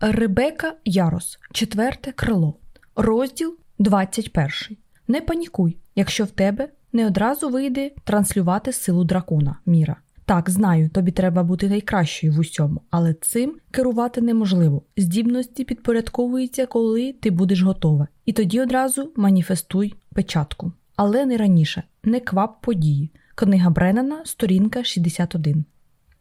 Ребека Ярос, четверте крило, розділ 21. Не панікуй, якщо в тебе не одразу вийде транслювати силу дракона, Міра. Так, знаю, тобі треба бути найкращою в усьому, але цим керувати неможливо. Здібності підпорядковуються, коли ти будеш готова. І тоді одразу маніфестуй печатку. Але не раніше, не квап події. Книга Бреннана, сторінка 61.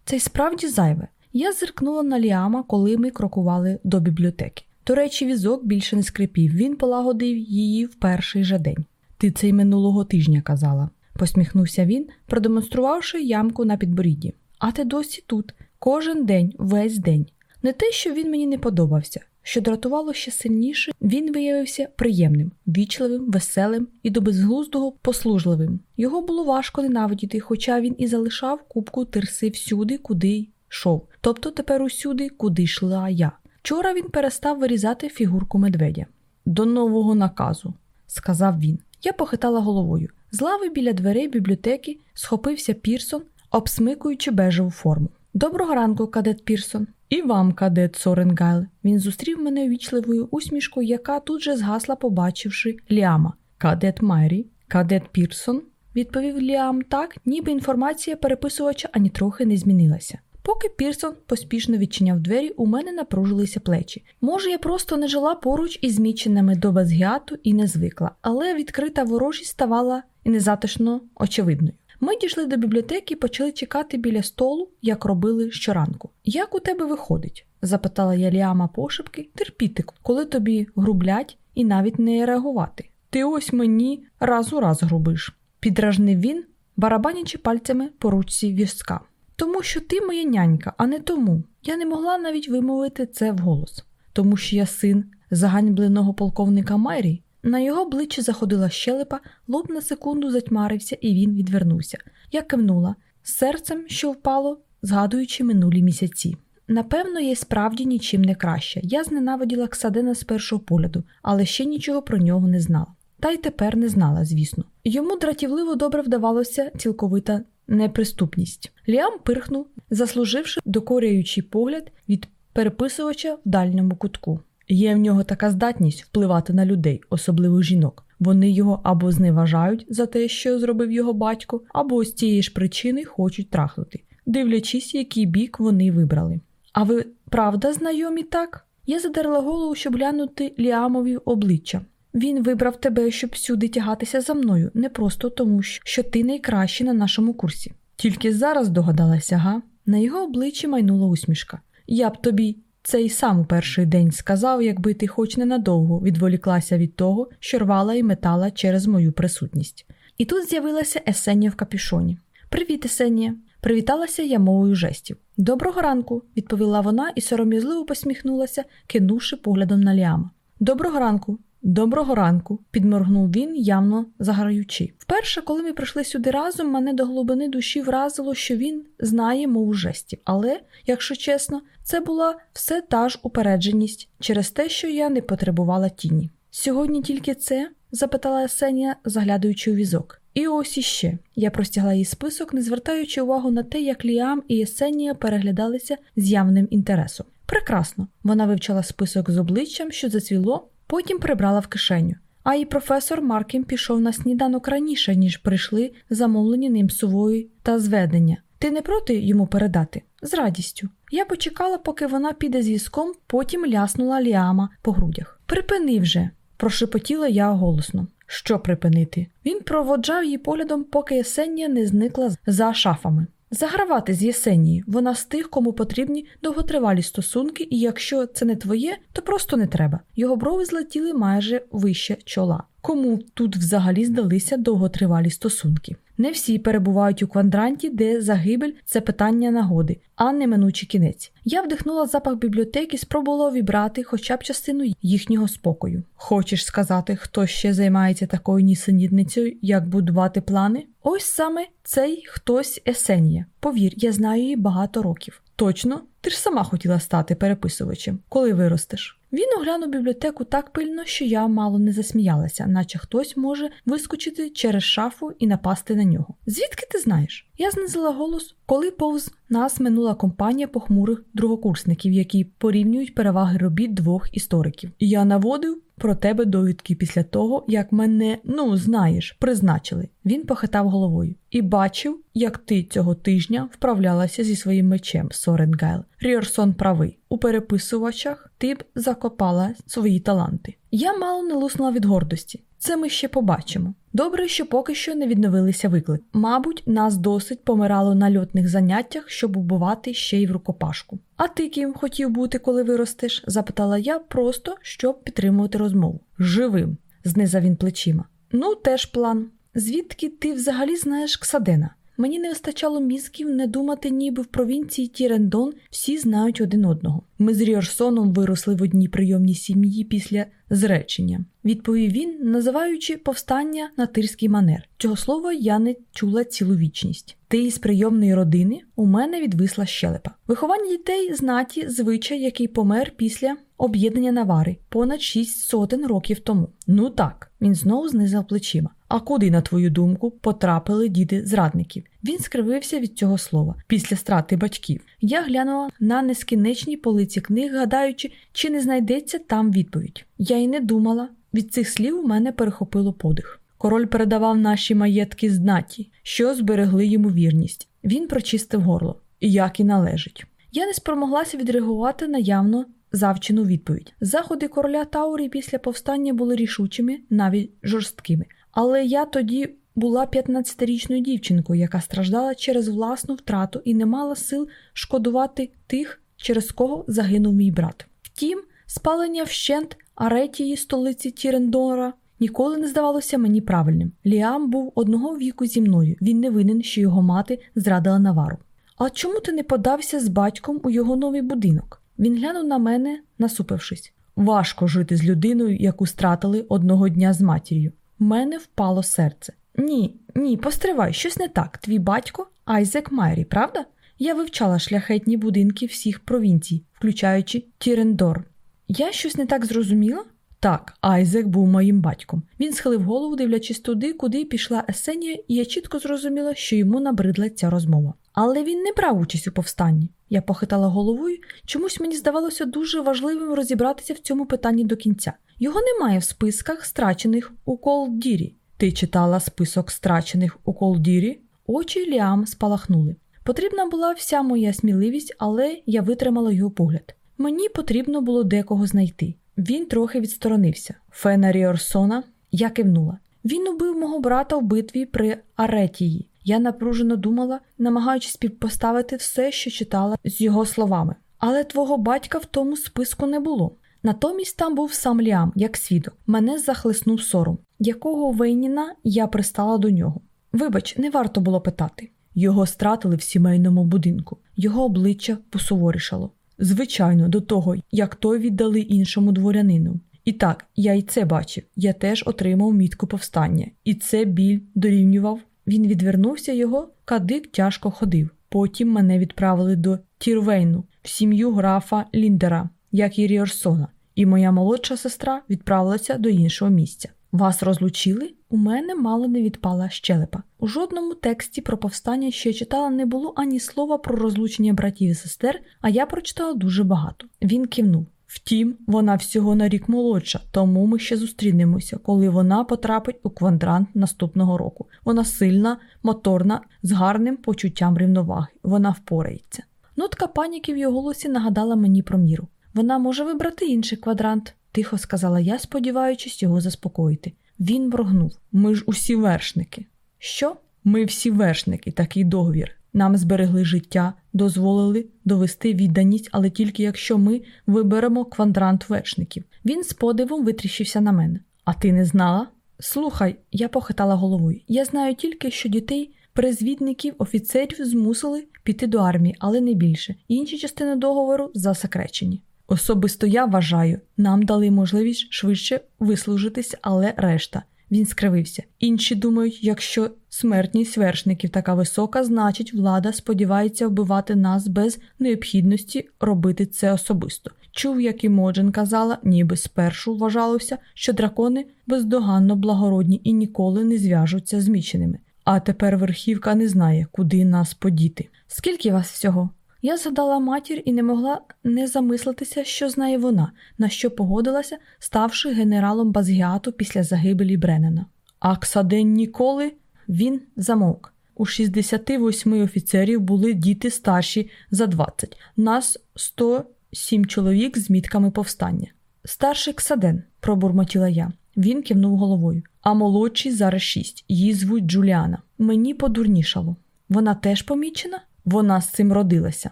Це й справді зайве. Я зиркнула на Ліама, коли ми крокували до бібліотеки. До речі, візок більше не скрипів, він полагодив її в перший же день. Ти це й минулого тижня казала, посміхнувся він, продемонструвавши ямку на підборідді. А ти досі тут, кожен день, весь день. Не те, що він мені не подобався, що дратувало ще сильніше, він виявився приємним, вічливим, веселим і до безглуздого послужливим. Його було важко ненавидіти, хоча він і залишав кубку тирси всюди, куди йшов, тобто тепер усюди, куди йшла я. Вчора він перестав вирізати фігурку медведя. До нового наказу, сказав він. Я похитала головою. З лави біля дверей бібліотеки схопився Пірсон, обсмикуючи бежеву форму. Доброго ранку, кадет Пірсон. І вам, кадет Соренгайл. Він зустрів мене вічливою усмішкою, яка тут же згасла, побачивши Ліама. Кадет Майрі, кадет Пірсон, відповів Ліам так, ніби інформація переписувача ані трохи не змінилася. Поки Пірсон поспішно відчиняв двері, у мене напружилися плечі. Може, я просто не жила поруч із зміченими до Безгіату і не звикла, але відкрита ворожість ставала незатишно очевидною. Ми дійшли до бібліотеки і почали чекати біля столу, як робили щоранку. Як у тебе виходить? запитала я Ліама пошепки, терпіти, коли тобі грублять і навіть не реагувати. Ти ось мені раз у раз грубиш, підражнив він, барабанячи пальцями по ручці візка. Тому що ти моя нянька, а не тому. Я не могла навіть вимовити це вголос, тому що я син заганьбленого полковника Майрі. На його обличчі заходила щелепа, лоб на секунду затьмарився, і він відвернувся. Я кивнула серцем, що впало, згадуючи минулі місяці. Напевно, я справді нічим не краще. Я зненавиділа Ксадена з першого погляду, але ще нічого про нього не знала. Та й тепер не знала, звісно. Йому дратівливо добре вдавалося цілковита неприступність. Ліам пирхнув, заслуживши докоряючий погляд від переписувача в дальньому кутку. Є в нього така здатність впливати на людей, особливо жінок. Вони його або зневажають за те, що зробив його батько, або з цієї ж причини хочуть трахнути, дивлячись, який бік вони вибрали. А ви правда знайомі так? Я задерла голову, щоб глянути Ліамові обличчя. Він вибрав тебе, щоб всюди тягатися за мною, не просто тому, що ти найкращий на нашому курсі. Тільки зараз догадалася, га? На його обличчі майнула усмішка. Я б тобі цей сам перший день сказав, якби ти хоч ненадовго відволіклася від того, що рвала і метала через мою присутність. І тут з'явилася Есенія в капюшоні. Привіт, Есенія! Привіталася я мовою жестів. Доброго ранку, відповіла вона і сором'язливо посміхнулася, кинувши поглядом на Ліама. Доброго ранку, Доброго ранку, підморгнув він, явно заграючи. Вперше, коли ми прийшли сюди разом, мене до глибини душі вразило, що він знає мову жестів. Але, якщо чесно, це була все та ж упередженість через те, що я не потребувала тіні. Сьогодні тільки це? запитала Есенія, заглядаючи у візок. І ось іще. Я простягла їй список, не звертаючи увагу на те, як Ліам і Есенія переглядалися з явним інтересом. Прекрасно, вона вивчала список з обличчям, що зацвіло. Потім прибрала в кишеню. А і професор Маркін пішов на сніданок раніше, ніж прийшли замовлені ним сувої та зведення. Ти не проти йому передати? З радістю. Я почекала, поки вона піде з візком, потім ляснула Ліама по грудях. Припини вже, прошепотіла я голосно. Що припинити? Він проводжав її поглядом, поки Єсенія не зникла за шафами. Загравати з Єсенії, вона з тих, кому потрібні довготривалі стосунки, і якщо це не твоє, то просто не треба. Його брови злетіли майже вище чола. Кому тут взагалі здалися довготривалі стосунки? Не всі перебувають у квадранті, де загибель це питання нагоди, а неминучий кінець. Я вдихнула запах бібліотеки, спробувала вібрати хоча б частину їхнього спокою. Хочеш сказати, хто ще займається такою нісенітницею, як будувати плани? Ось саме цей хтось Есенія. Повір, я знаю її багато років. Точно, Ти ж сама хотіла стати переписувачем, коли виростеш. Він оглянув бібліотеку так пильно, що я мало не засміялася, наче хтось може вискочити через шафу і напасти на нього. Звідки ти знаєш? Я знизила голос, коли повз нас минула компанія похмурих другокурсників, які порівнюють переваги робіт двох істориків. Я наводив про тебе довідки після того, як мене, ну знаєш, призначили. Він похитав головою і бачив, як ти цього тижня вправлялася зі своїм мечем, Соренгайл. Ріорсон правий. У переписувачах ти б закопала свої таланти. Я мало не луснула від гордості. Це ми ще побачимо. Добре, що поки що не відновилися виклик. Мабуть, нас досить помирало на льотних заняттях, щоб убивати ще й в рукопашку. А ти ким хотів бути, коли виростеш? запитала я, просто щоб підтримувати розмову. Живим, знизав він плечима. Ну, теж план. Звідки ти взагалі знаєш Ксадена? Мені не вистачало мізків не думати, ніби в провінції Тірендон всі знають один одного. Ми з Ріорсоном виросли в одній прийомній сім'ї після зречення. Відповів він, називаючи повстання на тирський манер. Цього слова я не чула цілу вічність. Ти із прийомної родини у мене відвисла щелепа. Виховання дітей знаті звичай, який помер після об'єднання Навари понад шість сотень років тому. Ну так, він знову знизав плечима. А куди, на твою думку, потрапили діти зрадників? Він скривився від цього слова після страти батьків. Я глянула на нескінченні полиці книг, гадаючи, чи не знайдеться там відповідь. Я й не думала. Від цих слів у мене перехопило подих. Король передавав наші маєтки знаті, що зберегли йому вірність. Він прочистив горло, як і належить. Я не спромоглася відреагувати на явно завчену відповідь. Заходи короля Таурі після повстання були рішучими, навіть жорсткими. Але я тоді була 15-річною дівчинкою, яка страждала через власну втрату і не мала сил шкодувати тих, через кого загинув мій брат. Втім, спалення вщент аретії столиці Тірендора ніколи не здавалося мені правильним. Ліам був одного віку зі мною. Він не винен, що його мати зрадила навару. А чому ти не подався з батьком у його новий будинок? Він глянув на мене, насупившись. Важко жити з людиною, яку стратили одного дня з матір'ю. В мене впало серце. Ні, ні, постривай, щось не так. Твій батько Айзек Майрі, правда? Я вивчала шляхетні будинки всіх провінцій, включаючи Тірендор. Я щось не так зрозуміла? Так, Айзек був моїм батьком. Він схилив голову, дивлячись туди, куди пішла Есенія, і я чітко зрозуміла, що йому набридла ця розмова. Але він не брав участь у повстанні. Я похитала головою, чомусь мені здавалося дуже важливим розібратися в цьому питанні до кінця. Його немає в списках страчених у Колдірі. Ти читала список страчених у Колдірі? Очі Ліам спалахнули. Потрібна була вся моя сміливість, але я витримала його погляд. Мені потрібно було декого знайти. Він трохи відсторонився. Фена Ріорсона я кивнула. Він убив мого брата в битві при Аретії. Я напружено думала, намагаючись співпоставити все, що читала з його словами. Але твого батька в тому списку не було. Натомість там був сам Ліам, як свідок. Мене захлиснув сором, якого Вейніна я пристала до нього. Вибач, не варто було питати. Його стратили в сімейному будинку, його обличчя посуворішало. Звичайно, до того, як той віддали іншому дворянину. І так, я й це бачив. Я теж отримав мітку повстання, і це біль дорівнював. Він відвернувся, його кадик тяжко ходив. Потім мене відправили до Тірвейну, в сім'ю графа Ліндера, як і Ріорсона, і моя молодша сестра відправилася до іншого місця. Вас розлучили? У мене мало не відпала щелепа. У жодному тексті про повстання, що я читала, не було ані слова про розлучення братів і сестер, а я прочитала дуже багато. Він кивнув. Втім, вона всього на рік молодша, тому ми ще зустрінемося, коли вона потрапить у квадрант наступного року. Вона сильна, моторна, з гарним почуттям рівноваги. Вона впорається. Нотка паніки в його голосі нагадала мені про міру. Вона може вибрати інший квадрант, тихо сказала я, сподіваючись його заспокоїти. Він моргнув. Ми ж усі вершники. Що? Ми всі вершники, такий договір. Нам зберегли життя, дозволили довести відданість, але тільки якщо ми виберемо квадрант вершників. Він з подивом витріщився на мене. А ти не знала? Слухай, я похитала головою. Я знаю тільки, що дітей, призвідників, офіцерів змусили піти до армії, але не більше. Інші частини договору засекречені. Особисто я вважаю, нам дали можливість швидше вислужитись, але решта Він скривився. Інші думають, якщо смертність вершників така висока, значить влада сподівається вбивати нас без необхідності робити це особисто. Чув, як і Моджен казала, ніби спершу вважалося, що дракони бездоганно благородні і ніколи не зв'яжуться з міченими. А тепер верхівка не знає, куди нас подіти. Скільки вас всього? Я згадала матір і не могла не замислитися, що знає вона, на що погодилася, ставши генералом Базгіату після загибелі Бреннена. А Ксаден ніколи він замовк. У 68 офіцерів були діти старші за 20. Нас 107 чоловік з мітками повстання. Старший Ксаден, пробурмотіла я. Він кивнув головою. А молодший зараз шість. Її звуть Джуліана. Мені подурнішало. Вона теж помічена? Вона з цим родилася.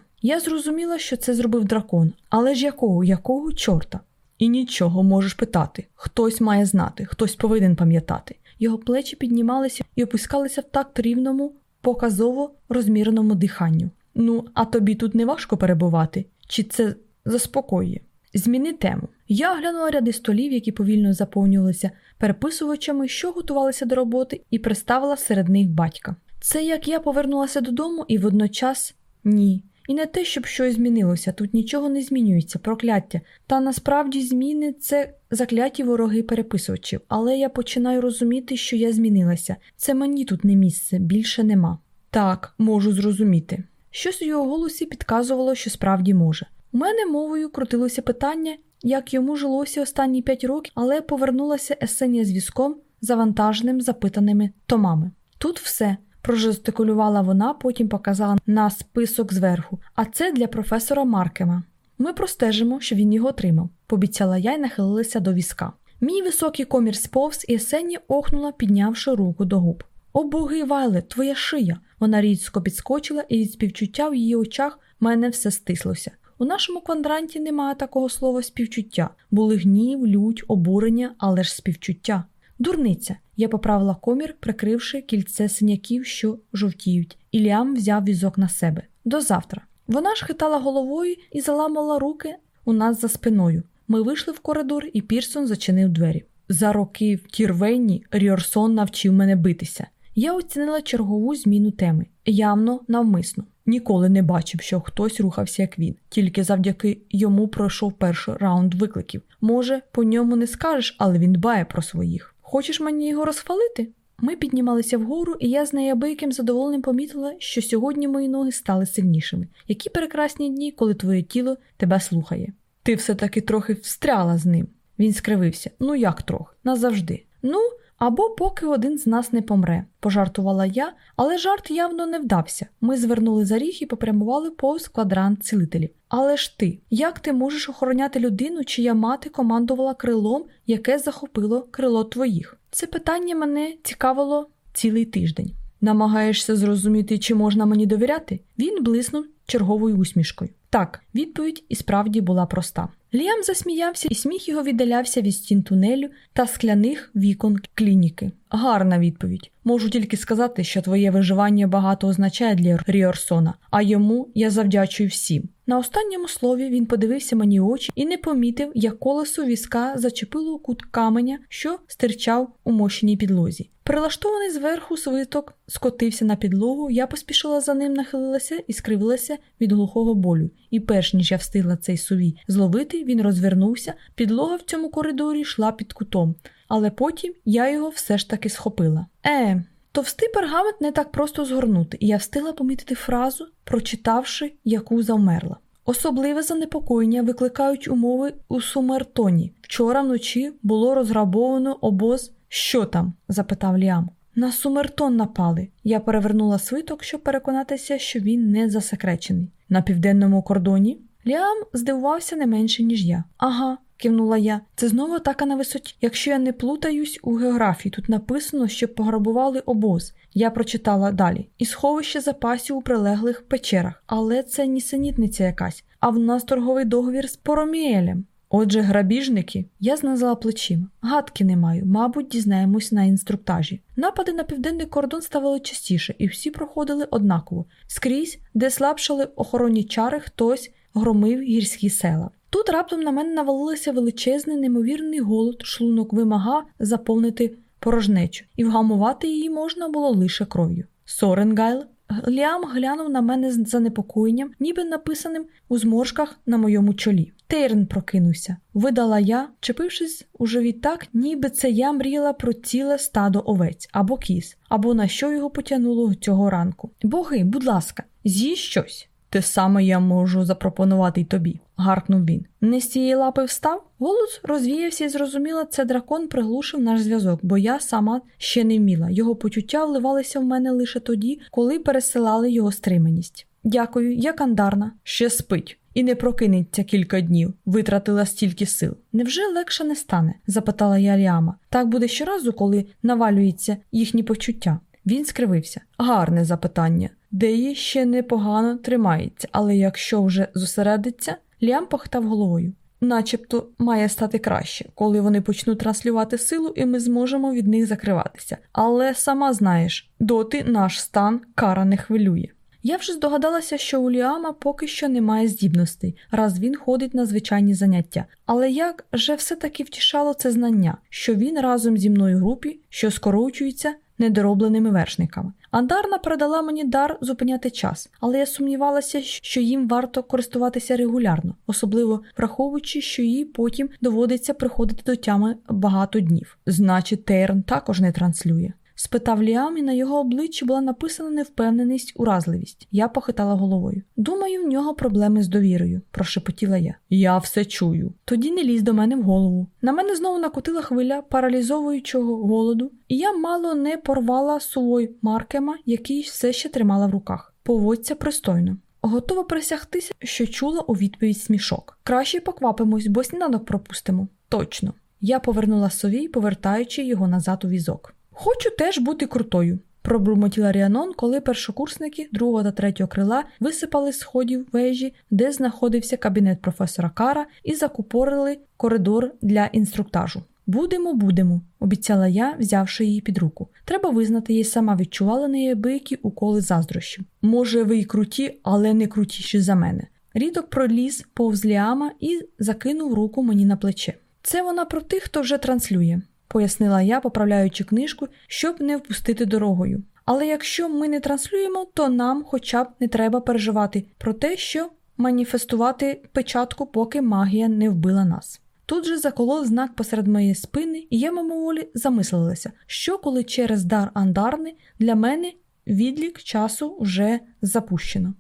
Я зрозуміла, що це зробив дракон, але ж якого, якого чорта? І нічого можеш питати. Хтось має знати, хтось повинен пам'ятати. Його плечі піднімалися і опускалися в такт рівному, показово розміреному диханню. Ну, а тобі тут не важко перебувати? Чи це заспокоює? Зміни тему. Я глянула ряди столів, які повільно заповнювалися переписувачами, що готувалися до роботи, і приставила серед них батька. Це як я повернулася додому і водночас ні. І не те, щоб щось змінилося, тут нічого не змінюється, прокляття. Та насправді зміни це закляті вороги переписувачів, але я починаю розуміти, що я змінилася. Це мені тут не місце, більше нема. Так, можу зрозуміти. Щось у його голосі підказувало, що справді може. У мене мовою крутилося питання, як йому жилося останні п'ять років, але повернулася есенія з візком, завантаженим запитаними томами. Тут все. Прожестикулювала вона, потім показала на список зверху. А це для професора Маркема. Ми простежимо, що він його отримав, пообіцяла я й нахилилася до візка. Мій високий комір сповз, і Есені охнула, піднявши руку до губ. О боги, Вайле, твоя шия! Вона різко підскочила, і від співчуття в її очах мене все стислося. У нашому квадранті немає такого слова співчуття. Були гнів, лють, обурення, але ж співчуття. Дурниця. Я поправила комір, прикривши кільце синяків, що жовтіють, і Ліам взяв візок на себе. До завтра. Вона ж хитала головою і заламала руки у нас за спиною. Ми вийшли в коридор, і Пірсон зачинив двері. За роки в Тірвейні Ріорсон навчив мене битися. Я оцінила чергову зміну теми, явно навмисно. Ніколи не бачив, що хтось рухався як він, тільки завдяки йому пройшов перший раунд викликів. Може, по ньому не скажеш, але він дбає про своїх. Хочеш мені його розхвалити? Ми піднімалися вгору, і я з неябияким задоволенням помітила, що сьогодні мої ноги стали сильнішими. Які прекрасні дні, коли твоє тіло тебе слухає. Ти все таки трохи встряла з ним. Він скривився. Ну як трохи? Назавжди. Ну, або поки один з нас не помре, пожартувала я, але жарт явно не вдався. Ми звернули за ріг і попрямували повз квадрант цілителів. Але ж ти, як ти можеш охороняти людину, чия мати командувала крилом, яке захопило крило твоїх? Це питання мене цікавило цілий тиждень. Намагаєшся зрозуміти, чи можна мені довіряти? Він блиснув черговою усмішкою. Так, відповідь і справді була проста. Ліам засміявся, і сміх його віддалявся від стін тунелю та скляних вікон клініки. Гарна відповідь. Можу тільки сказати, що твоє виживання багато означає для Ріорсона, а йому я завдячую всім. На останньому слові він подивився мені очі і не помітив, як колесо візка зачепило кут каменя, що стирчав у мощеній підлозі. Прилаштований зверху свиток скотився на підлогу, я поспішила за ним, нахилилася і скривилася від глухого болю. І перш ніж я встигла цей сувій зловити, він розвернувся, підлога в цьому коридорі йшла під кутом, але потім я його все ж таки схопила. Е, товстий пергамент не так просто згорнути, і я встигла помітити фразу, прочитавши, яку завмерла. Особливе занепокоєння викликають умови у Сумертоні. Вчора вночі було розграбовано обоз. Що там? запитав Ліам. На Сумертон напали. Я перевернула свиток, щоб переконатися, що він не засекречений. На південному кордоні Ліам здивувався не менше, ніж я. Ага, кивнула я. Це знову атака на висоті. Якщо я не плутаюсь у географії, тут написано, що пограбували обоз. Я прочитала далі. І сховище запасів у прилеглих печерах. Але це нісенітниця якась. А в нас торговий договір з Пороміелем. Отже, грабіжники, я знизила плечима. Гадки не маю, мабуть, дізнаємось на інструктажі. Напади на південний кордон ставали частіше, і всі проходили однаково. Скрізь, де слабшали охоронні чари, хтось громив гірські села. Тут раптом на мене навалилося величезний, неймовірний голод, шлунок вимага заповнити порожнечу, і вгамувати її можна було лише кров'ю. Соренгайл Ліам глянув на мене з занепокоєнням, ніби написаним у зморшках на моєму чолі. Тейрн прокинувся, видала я, чепившись у живіт так, ніби це я мріяла про ціле стадо овець або кіз, або на що його потягнуло цього ранку. Боги, будь ласка, з'їж щось. Те саме я можу запропонувати й тобі, гаркнув він. Не з цієї лапи встав? Голос розвіявся і зрозуміло, це дракон приглушив наш зв'язок, бо я сама ще не вміла. Його почуття вливалися в мене лише тоді, коли пересилали його стриманість. Дякую, я кандарна. Ще спить. І не прокинеться кілька днів, витратила стільки сил. Невже легше не стане? запитала я Ліама. Так буде щоразу, коли навалюється їхні почуття. Він скривився. Гарне запитання. Деї ще непогано тримається, але якщо вже зосередиться, Ліам похитав головою. Начебто має стати краще, коли вони почнуть транслювати силу, і ми зможемо від них закриватися. Але сама знаєш, доти наш стан кара не хвилює. Я вже здогадалася, що у Ліама поки що немає здібностей, раз він ходить на звичайні заняття. Але як же все-таки втішало це знання, що він разом зі мною в групі, що скорочується недоробленими вершниками. Андарна передала мені дар зупиняти час, але я сумнівалася, що їм варто користуватися регулярно, особливо враховуючи, що їй потім доводиться приходити до тями багато днів. Значить, Тейрн також не транслює спитав Ліам, і на його обличчі була написана невпевненість, уразливість. Я похитала головою. Думаю, в нього проблеми з довірою, прошепотіла я. Я все чую. Тоді не лізь до мене в голову. На мене знову накотила хвиля паралізовуючого голоду, і я мало не порвала сувой Маркема, який все ще тримала в руках. Поводься пристойно. Готова присягтися, що чула у відповідь смішок. Краще поквапимось, бо сніданок пропустимо. Точно. Я повернула совій, повертаючи його назад у візок. Хочу теж бути крутою, пробурмотіла Ріанон, коли першокурсники другого та третього крила висипали з сходів вежі, де знаходився кабінет професора Кара, і закупорили коридор для інструктажу. Будемо, будемо, обіцяла я, взявши її під руку. Треба визнати, їй сама відчувала неябиякі уколи заздрощів. Може, ви й круті, але не крутіші за мене. Рідок проліз повз ліама і закинув руку мені на плече. Це вона про тих, хто вже транслює пояснила я, поправляючи книжку, щоб не впустити дорогою. Але якщо ми не транслюємо, то нам хоча б не треба переживати про те, що маніфестувати печатку, поки магія не вбила нас. Тут же заколов знак посеред моєї спини, і я мимоволі замислилася, що коли через дар андарни для мене відлік часу вже запущено.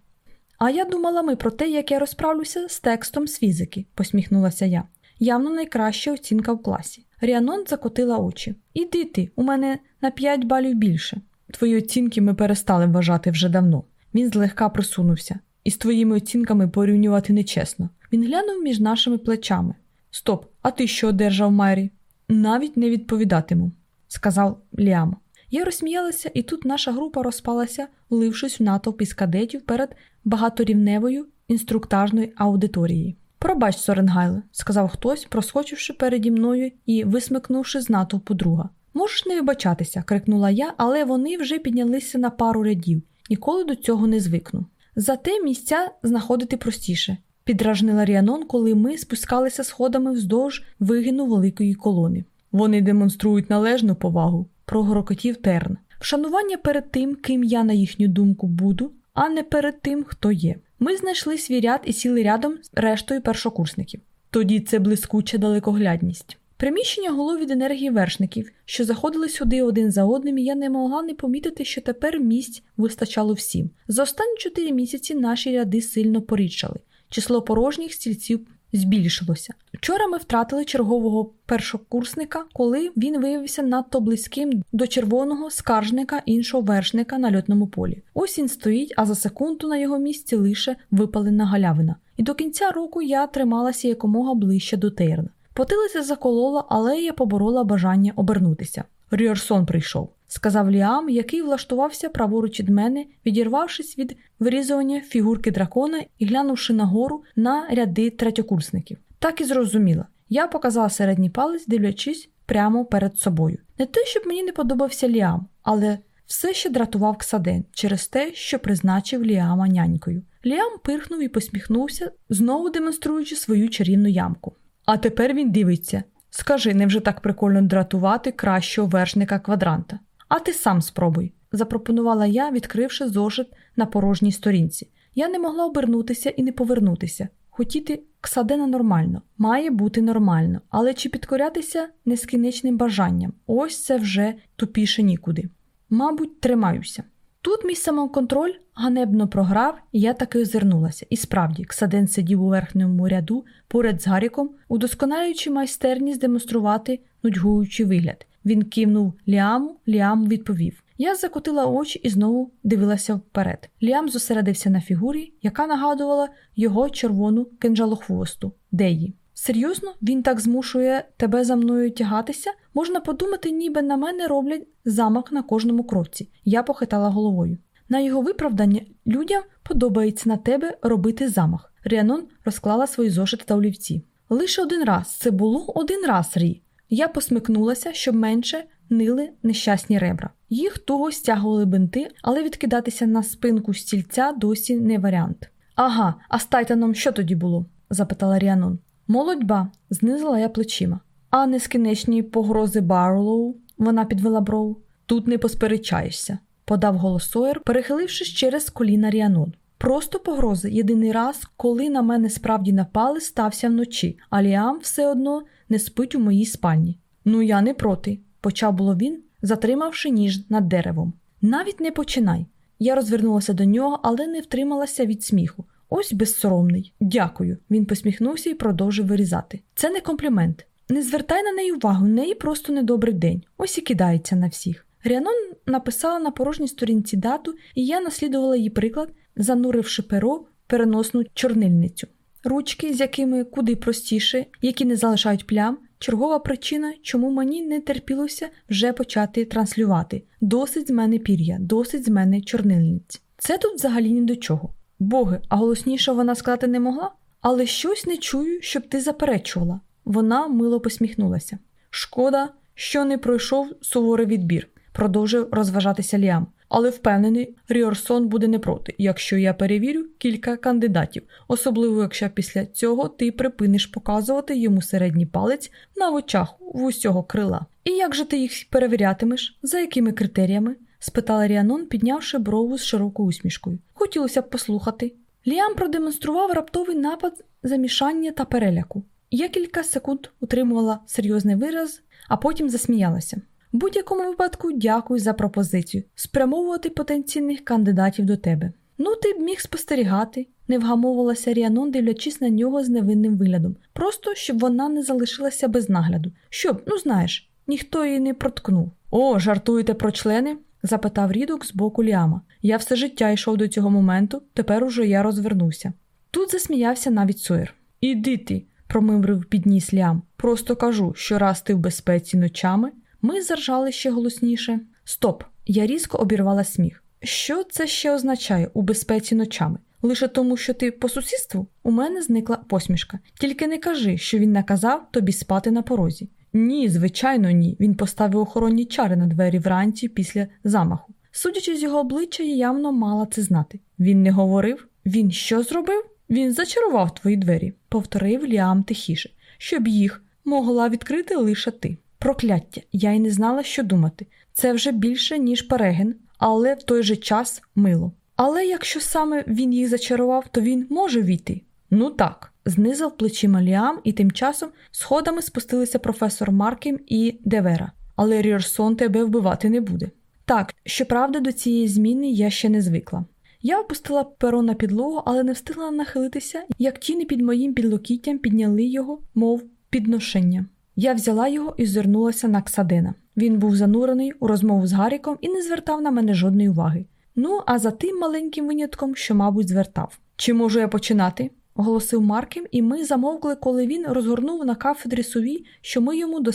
А я думала ми про те, як я розправлюся з текстом з фізики, посміхнулася я. Явно найкраща оцінка в класі. Ріанон закотила очі. Іди ти, у мене на п'ять балів більше. Твої оцінки ми перестали вважати вже давно. Він злегка просунувся, і з твоїми оцінками порівнювати нечесно. Він глянув між нашими плечами. Стоп, а ти що одержав Мері? Навіть не відповідатиму, сказав Ліам. Я розсміялася, і тут наша група розпалася, влившись в натовп із кадетів перед багаторівневою інструктажною аудиторією. Пробач, Соренгайле, сказав хтось, проскочивши переді мною і висмикнувши з натовпу друга. Можеш не вибачатися, крикнула я, але вони вже піднялися на пару рядів, ніколи до цього не звикну. Зате місця знаходити простіше, підражнила Ріанон, коли ми спускалися сходами вздовж вигину великої колони. Вони демонструють належну повагу, прогрокотів терн. Вшанування перед тим, ким я, на їхню думку, буду, а не перед тим, хто є. Ми знайшли свій ряд і сіли рядом з рештою першокурсників. Тоді це блискуча далекоглядність. Приміщення гуло від енергії вершників, що заходили сюди один за одним, і я не могла не помітити, що тепер місць вистачало всім. За останні чотири місяці наші ряди сильно порідшали. Число порожніх стільців збільшилося. Вчора ми втратили чергового першокурсника, коли він виявився надто близьким до червоного скаржника іншого вершника на льотному полі. Ось він стоїть, а за секунду на його місці лише випалена галявина. І до кінця року я трималася якомога ближче до Тейрна. Потилиця заколола, але я поборола бажання обернутися. Ріорсон прийшов сказав Ліам, який влаштувався праворуч від мене, відірвавшись від вирізування фігурки дракона і глянувши нагору на ряди третьокурсників. Так і зрозуміла. Я показала середній палець, дивлячись прямо перед собою. Не те, щоб мені не подобався Ліам, але все ще дратував Ксаден через те, що призначив Ліама нянькою. Ліам пирхнув і посміхнувся, знову демонструючи свою чарівну ямку. А тепер він дивиться, Скажи, невже так прикольно дратувати кращого вершника квадранта? А ти сам спробуй, запропонувала я, відкривши зошит на порожній сторінці. Я не могла обернутися і не повернутися. Хотіти Ксадена нормально, має бути нормально, але чи підкорятися нескінченним бажанням? Ось це вже тупіше нікуди. Мабуть, тримаюся. Тут мій самоконтроль ганебно програв, і я таки озирнулася. І справді, Ксаден сидів у верхньому ряду поряд з Гаріком, удосконалюючи майстерність демонструвати нудьгуючий вигляд. Він кивнув Ліаму, Ліам відповів. Я закотила очі і знову дивилася вперед. Ліам зосередився на фігурі, яка нагадувала його червону кинджалохвосту. Деї. Серйозно, він так змушує тебе за мною тягатися? Можна подумати, ніби на мене роблять замок на кожному кроці. Я похитала головою. На його виправдання людям подобається на тебе робити замах. Ріанон розклала свої зошити та олівці. Лише один раз це було один раз Рі. Я посмикнулася, щоб менше нили нещасні ребра. Їх туго стягували бинти, але відкидатися на спинку стільця досі не варіант. Ага, а з Тайтаном що тоді було? запитала Ріанон. Молодьба, знизила я плечима. А нескінченні погрози Барлоу, вона підвела бров. Тут не посперечаєшся, подав голос Сойер, перехилившись через коліна Ріанон. Просто погрози єдиний раз, коли на мене справді напали, стався вночі, а Ліам все одно не спить у моїй спальні. Ну я не проти, почав було він, затримавши ніж над деревом. Навіть не починай. Я розвернулася до нього, але не втрималася від сміху. Ось безсоромний. Дякую. Він посміхнувся і продовжив вирізати. Це не комплімент. Не звертай на неї увагу, неї просто недобрий день. Ось і кидається на всіх. Ріанон написала на порожній сторінці дату, і я наслідувала її приклад, зануривши перо в переносну чорнильницю. Ручки, з якими куди простіше, які не залишають плям, чергова причина, чому мені не терпілося вже почати транслювати. Досить з мене пір'я, досить з мене чорнильниць. Це тут взагалі ні до чого. Боги, а голосніше вона сказати не могла? Але щось не чую, щоб ти заперечувала. Вона мило посміхнулася. Шкода, що не пройшов суворий відбір, продовжив розважатися Ліам. Але впевнений, Ріорсон буде не проти, якщо я перевірю кілька кандидатів, особливо якщо після цього ти припиниш показувати йому середній палець на очах в усього крила. І як же ти їх перевірятимеш? За якими критеріями? спитала Ріанон, піднявши брову з широкою усмішкою. Хотілося б послухати. Ліам продемонстрував раптовий напад замішання та переляку. Я кілька секунд утримувала серйозний вираз, а потім засміялася. Будь-якому випадку дякую за пропозицію спрямовувати потенційних кандидатів до тебе. Ну, ти б міг спостерігати, не вгамовувалася Ріанон, дивлячись на нього з невинним виглядом, просто щоб вона не залишилася без нагляду. Щоб, ну знаєш, ніхто її не проткнув. О, жартуєте про члени? запитав рідок з боку Ліама. Я все життя йшов до цього моменту, тепер уже я розвернувся. Тут засміявся навіть Сойер. Іди ти, промимрив підніс Лям. Просто кажу, що раз ти в безпеці ночами. Ми заржали ще голосніше. Стоп! Я різко обірвала сміх. Що це ще означає у безпеці ночами? Лише тому, що ти по сусідству? У мене зникла посмішка. Тільки не кажи, що він наказав тобі спати на порозі. Ні, звичайно, ні. Він поставив охоронні чари на двері вранці після замаху. Судячи з його обличчя, я явно мала це знати. Він не говорив? Він що зробив? Він зачарував твої двері, повторив Ліам тихіше, щоб їх могла відкрити лише ти. Прокляття, я й не знала, що думати. Це вже більше, ніж переген, але в той же час мило. Але якщо саме він їх зачарував, то він може війти. Ну так, знизав плечима Ліам, і тим часом сходами спустилися професор Маркем і Девера. Але Ріорсон тебе вбивати не буде. Так, щоправда, до цієї зміни я ще не звикла. Я опустила перо на підлогу, але не встигла нахилитися, як тіни під моїм підлокіттям підняли його, мов підношення. Я взяла його і звернулася на Ксадена. Він був занурений у розмову з Гаріком і не звертав на мене жодної уваги. Ну, а за тим маленьким винятком, що, мабуть, звертав. Чи можу я починати? оголосив Марків, і ми замовкли, коли він розгорнув на кафедрі суві, що ми йому до...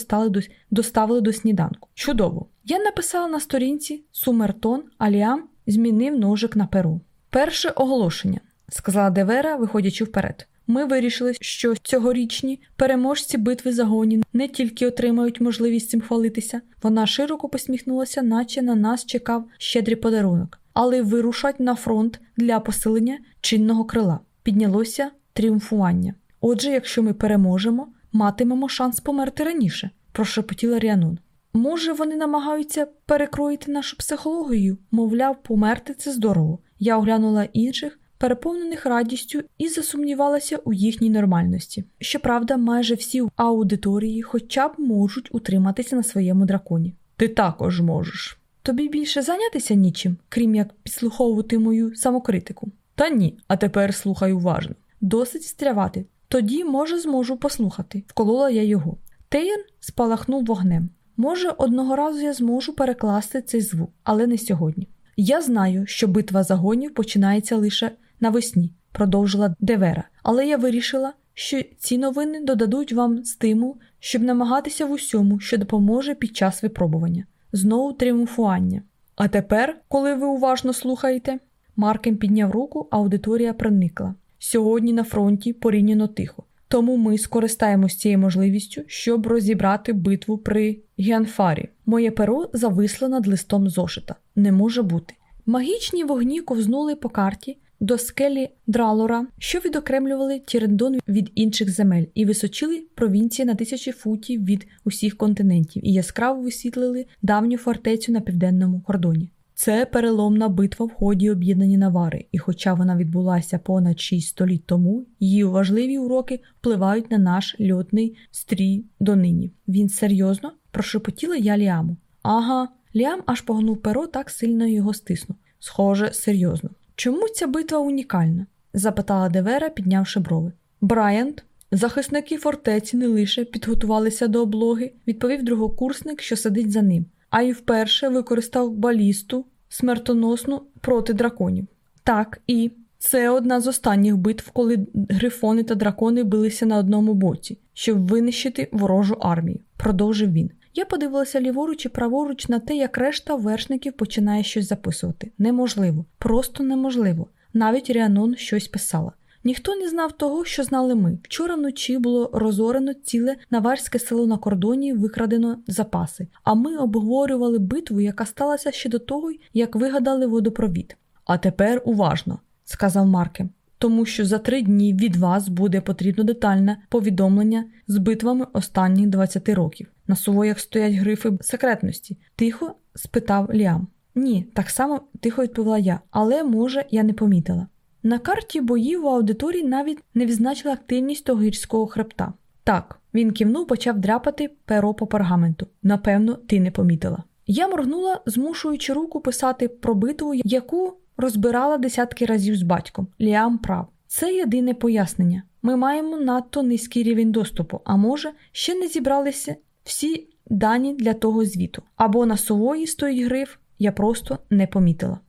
доставили до сніданку. Чудово! Я написала на сторінці Сумертон, а Ліам змінив ножик на перу. Перше оголошення, сказала Девера, виходячи вперед. Ми вирішили, що цьогорічні переможці битви загонів не тільки отримають можливість цим хвалитися, вона широко посміхнулася, наче на нас чекав щедрий подарунок, але вирушать на фронт для посилення чинного крила. Піднялося тріумфування. Отже, якщо ми переможемо, матимемо шанс померти раніше, прошепотіла Ріанон. Може, вони намагаються перекроїти нашу психологію, мовляв, померти це здорово. Я оглянула інших, переповнених радістю, і засумнівалася у їхній нормальності. Щоправда, майже всі в аудиторії хоча б можуть утриматися на своєму драконі. Ти також можеш. Тобі більше зайнятися нічим, крім як підслуховувати мою самокритику. Та ні, а тепер слухай уважно. Досить стрявати. Тоді, може, зможу послухати, вколола я його. Тейн спалахнув вогнем. Може, одного разу я зможу перекласти цей звук, але не сьогодні. Я знаю, що битва загонів починається лише навесні, продовжила Девера, але я вирішила, що ці новини додадуть вам стимул, щоб намагатися в усьому, що допоможе під час випробування, знову тріумфування. А тепер, коли ви уважно слухаєте, Маркем підняв руку, аудиторія проникла. Сьогодні на фронті порівняно тихо. Тому ми скористаємось цією можливістю, щоб розібрати битву при Гіанфарі. Моє перо зависло над листом зошита. Не може бути. Магічні вогні ковзнули по карті до скелі Дралора, що відокремлювали Тірендон від інших земель, і височили провінції на тисячі футів від усіх континентів і яскраво висвітлили давню фортецю на південному кордоні. Це переломна битва в ході об'єднані навари, і хоча вона відбулася понад шість століть тому, її важливі уроки впливають на наш льотний стрій донині. Він серйозно прошепотіла я Ліаму. Ага, Ліам аж погнув перо, так сильно його стиснув. Схоже, серйозно. Чому ця битва унікальна? запитала Девера, піднявши брови. Брайант, захисники фортеці не лише підготувалися до облоги, відповів другокурсник, що сидить за ним, а й вперше використав балісту смертоносну проти драконів. Так, і це одна з останніх битв, коли грифони та дракони билися на одному боці, щоб винищити ворожу армію, продовжив він. Я подивилася ліворуч і праворуч на те, як решта вершників починає щось записувати. Неможливо, просто неможливо. Навіть Ріанон щось писала. Ніхто не знав того, що знали ми. Вчора вночі було розорено ціле наварське село на кордоні, викрадено запаси. А ми обговорювали битву, яка сталася ще до того, як вигадали водопровід. А тепер уважно, сказав Маркем, тому що за три дні від вас буде потрібно детальне повідомлення з битвами останніх 20 років. На сувоях стоять грифи секретності. Тихо спитав Ліам. Ні, так само тихо відповіла я, але, може, я не помітила. На карті боїв у аудиторії навіть не відзначила активність того гірського хребта. Так, він кивнув, почав дряпати перо по пергаменту. Напевно, ти не помітила. Я моргнула, змушуючи руку писати про битву, яку розбирала десятки разів з батьком. Ліам прав. Це єдине пояснення. Ми маємо надто низький рівень доступу, а може, ще не зібралися всі дані для того звіту. Або на сової стоїть гриф, я просто не помітила.